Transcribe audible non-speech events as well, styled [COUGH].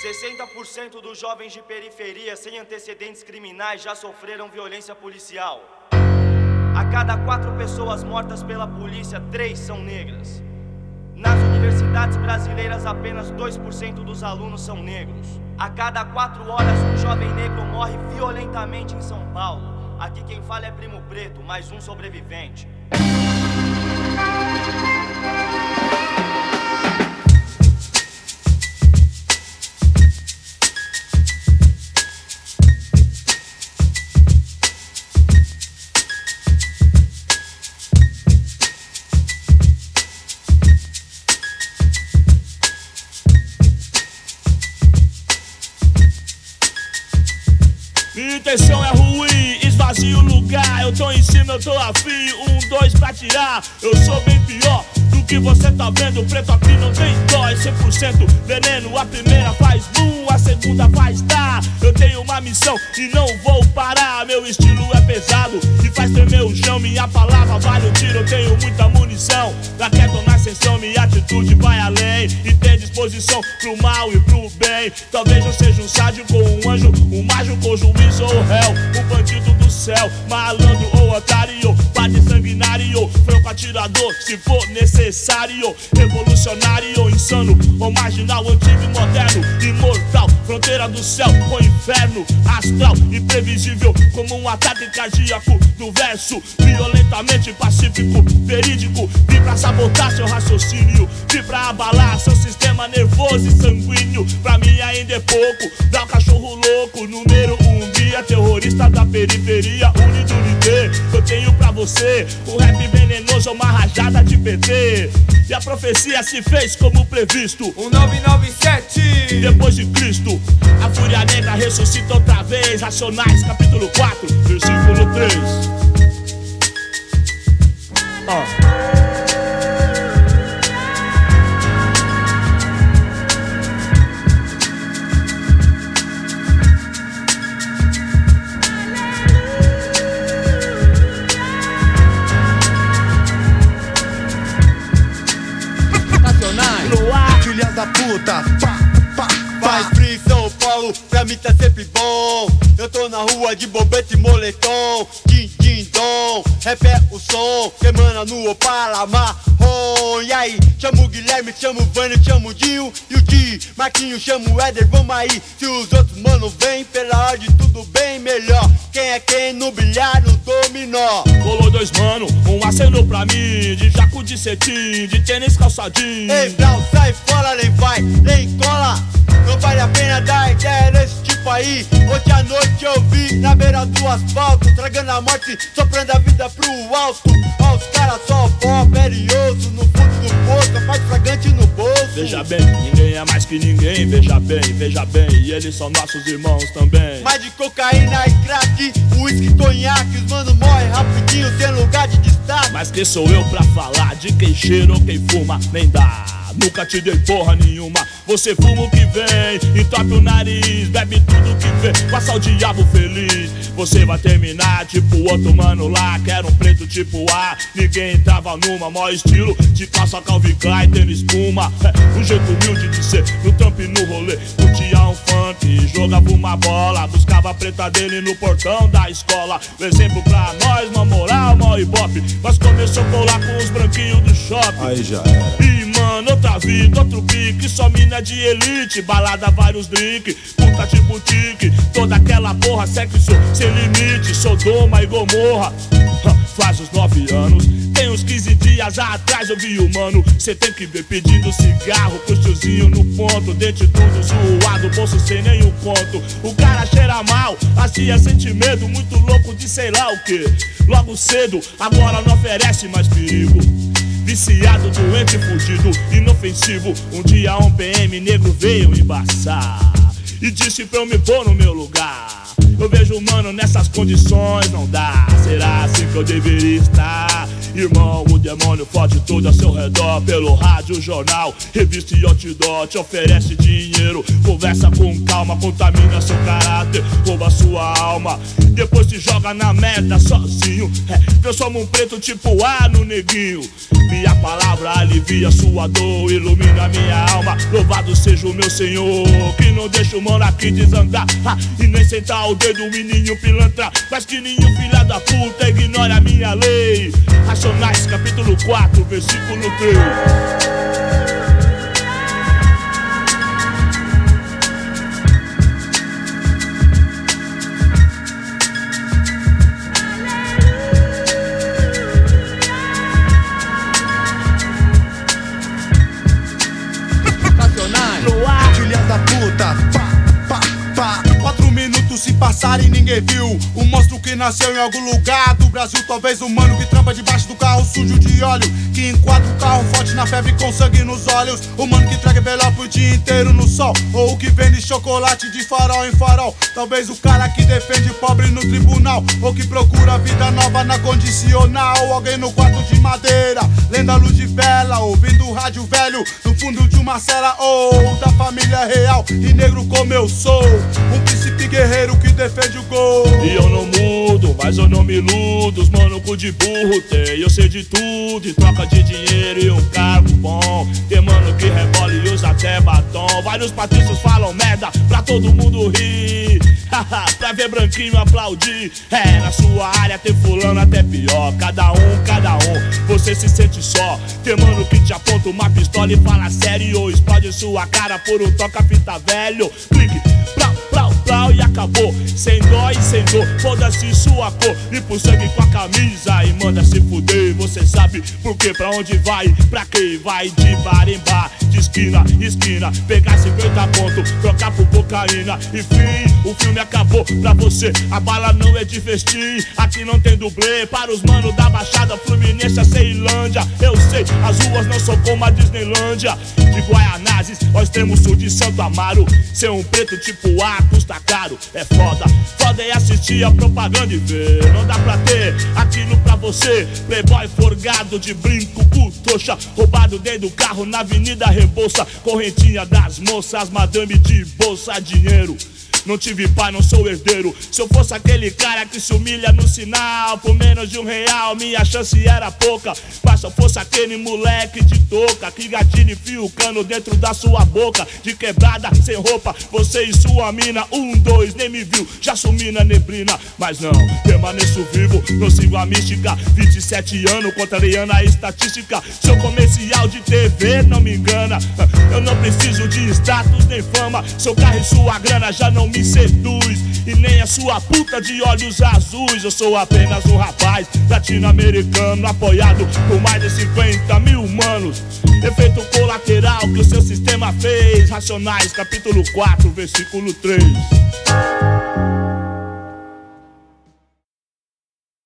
60% dos jovens de periferia sem antecedentes criminais já sofreram violência policial. A cada quatro pessoas mortas pela polícia, três são negras. Nas universidades brasileiras, apenas 2% dos alunos são negros. A cada quatro horas, um jovem negro morre violentamente em São Paulo. Aqui quem fala é Primo Preto, mais um sobrevivente. Intenção é ruim, esvazio o lugar. Eu tô em cima, eu tô afim. Um, dois pra tirar. Eu sou bem pior do que você tá vendo. Preto aqui não tem dó, é 100% veneno. A primeira faz boom, a segunda faz tá. Eu tenho uma missão e não vou parar. Meu estilo é pesado e faz tremer o chão. Minha palavra vale o tiro, eu tenho muita munição. Raquete na pro mal e pro bem. Talvez eu seja um sádico ou um anjo, um mágico ou juiz ou réu. Um bandido do céu, malandro ou otário. Padre sanguinário, franco atirador, se for necessário. Revolucionário, insano ou marginal, antigo e moderno. Imortal, fronteira do céu com inferno. Astral, imprevisível, como um ataque cardíaco do verso. Violentamente pacífico, verídico. Vim pra sabotar seu raciocínio. Vim pra abalar seu sistema nervoso e sanguíneo. Pra mim ainda é pouco. Dá o cachorro louco, número um guia. Terrorista da periferia, unido unité. Eu tenho você o rap venenoso, uma rajada de PT. E a profecia se fez como previsto. Um 997 Depois de Cristo, a fúria negra ressuscita outra vez. Racionais, capítulo 4, versículo 3. Racionais sempre bom. Eu tô na rua de bobete e moletom, din din dom. Rap é o som, semana no Opala marrom. E aí, chamo o Guilherme, chamo o Vânio, chamo o Dinho e o Di. Marquinho, chamo o Éder, vamos aí. Se os outros mano vem, pela ordem tudo bem melhor. Quem é quem no bilhar, no dominó. colou dois mano, um acenou pra mim. De jaco de cetim, de tênis calçadinho. Ei, Brau, sai fora, nem vai, nem cola. Não vale a pena dar ideia nesse tipo aí. Hoje à noite eu vi na beira do asfalto, tragando a morte, soprando a vida pro alto. Ó, os caras só pó, perioso, no fundo do poço, a parte fragante no bolso. Veja bem, ninguém é mais que ninguém. Veja bem, veja bem, e eles são nossos irmãos também. Mais de cocaína e crack, uísque, conhaque, os mano morrem rapidinho, sem lugar de destaque. Mas quem sou eu pra falar de quem cheira ou quem fuma? Nem dá. Nunca te dei porra nenhuma. Você fuma o que vem, entope o nariz, bebe tudo que vê, passa o diabo feliz. Você vai terminar tipo o outro mano lá, que era um preto tipo A. Ninguém entrava numa, maior estilo, de calça Calvin Klein, tênis espuma. [LAUGHS] Um jeito humilde de ser, no trampo e no rolê. Curtia um funk, jogava uma bola, buscava a preta dele no portão da escola. Um exemplo pra nós, uma moral, mó ibope. Mas começou a colar com os branquinhos do shopping. Aí já era. E mano, outra vida, outro pique Só mina de elite, balada, vários drink Puta de boutique, toda aquela porra Sexo sem limite, Sodoma e Gomorra Faz uns nove anos. Tem uns 15 dias atrás eu vi o mano. Cê tem que ver pedindo cigarro Pro tiozinho no ponto. Dente tudo zoado, bolso sem nenhum conto. O cara cheira mal, assim sente medo Muito louco de sei lá o que Logo cedo, agora não oferece mais perigo. Viciado, doente, fudido, inofensivo. Um dia um PM negro veio embaçar e disse pra eu me pôr no meu lugar. Mano, nessas condições não dá. Será assim que eu deveria estar? Irmão, o demônio fode tudo a seu redor Pelo rádio, jornal, revista e outdoor Te oferece dinheiro, conversa com calma Contamina seu caráter, rouba sua alma Depois te joga na merda sozinho. É, Transforma um preto tipo A no neguinho. Minha palavra alivia sua dor Ilumina minha alma, louvado seja o meu Senhor Que não deixa o mano aqui desandar. Ha, E nem sentar o dedo em pilantra. Mas que nenhum filha da puta ignora a minha lei. Racionais, capítulo 4, versículo 3 Um monstro que nasceu em algum lugar do Brasil. Talvez um mano que trampa debaixo do carro sujo de óleo. Que enquadra o carro forte na febre com sangue nos olhos. O mano que traga envelope o dia inteiro no sol. Ou o que vende chocolate de farol em farol. Talvez o cara que defende pobre no tribunal. Ou que procura vida nova na condicional. Ou alguém no quarto de madeira. Lendo a luz de vela. Ouvindo o rádio velho no fundo de uma cela. Ou da família real. E negro como eu sou. Um guerreiro que defende o gol. E eu não mudo, mas eu não me iludo. Os mano cu de burro tem, eu sei de tudo. E troca de dinheiro e um cargo bom. Tem mano que rebola e usa até batom. Vários patrícios falam merda pra todo mundo rir. [LAUGHS] pra ver branquinho aplaudir. É, na sua área tem fulano até pior. Cada um, cada um, você se sente só. Tem mano que te aponta uma pistola e fala sério. Explode sua cara por um toca-fita velho. Clique, plau, e acabou. Sem dó e sem dor, foda-se sua cor. Limpa o sangue com a camisa e manda se fuder. Você sabe por que, pra onde vai, pra quem vai de bar em bar, esquina, esquina. Pegar 50 pontos, trocar por cocaína. Enfim, o filme acabou pra você. A bala não é de festim, aqui não tem dublê. Para os manos da Baixada Fluminense, a Ceilândia. Eu sei, as ruas não são como a Disneylândia. De Guaianazes ao extremo sul de Santo Amaro. Ser um preto tipo A custa caro, é foda. Foda é assistir a propaganda e ver. Não dá pra ter aquilo pra você. Playboy forgado de brinco, cu trouxa. Roubado dentro do carro na Avenida Rebouça. Correntinha das moças, madame de bolsa, dinheiro. Não tive pai, não sou herdeiro. Se eu fosse aquele cara que se humilha no sinal, por menos de um real, minha chance era pouca. Mas se eu fosse aquele moleque de touca, que gatilho enfia o cano dentro da sua boca, de quebrada, sem roupa, você e sua mina, um, dois, nem me viu, já sumi na neblina. Mas não, permaneço vivo, não sigo a mística. 27 anos, contrariando a estatística. Seu comercial de TV não me engana. Eu não preciso de status nem fama. Seu carro e sua grana já me seduz E nem a sua puta de olhos azuis. Eu sou apenas um rapaz latino-americano Apoiado por mais de 50 mil humanos. Efeito colateral que o seu sistema fez. Racionais, capítulo 4, versículo 3